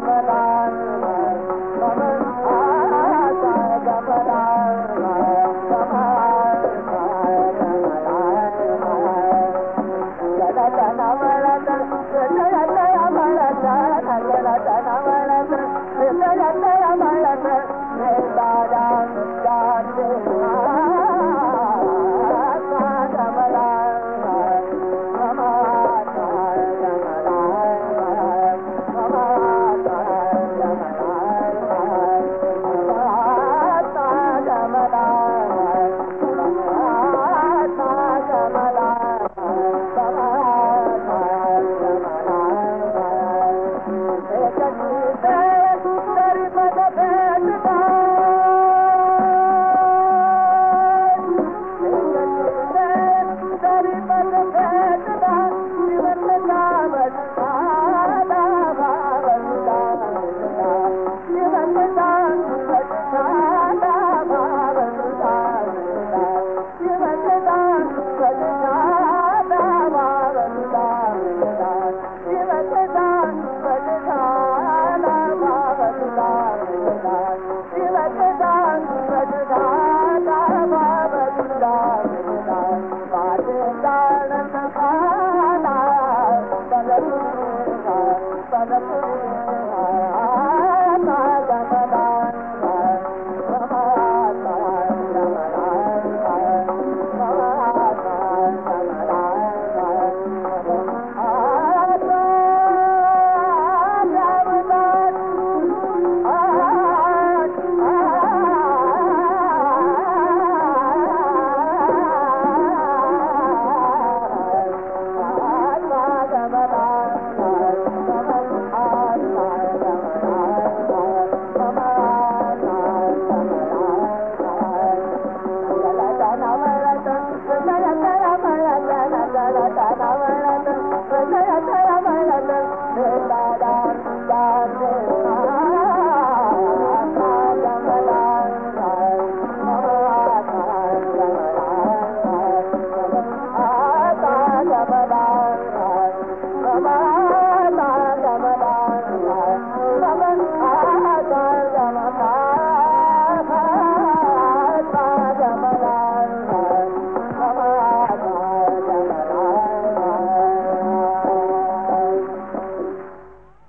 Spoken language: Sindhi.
گداں گداں That's آ تا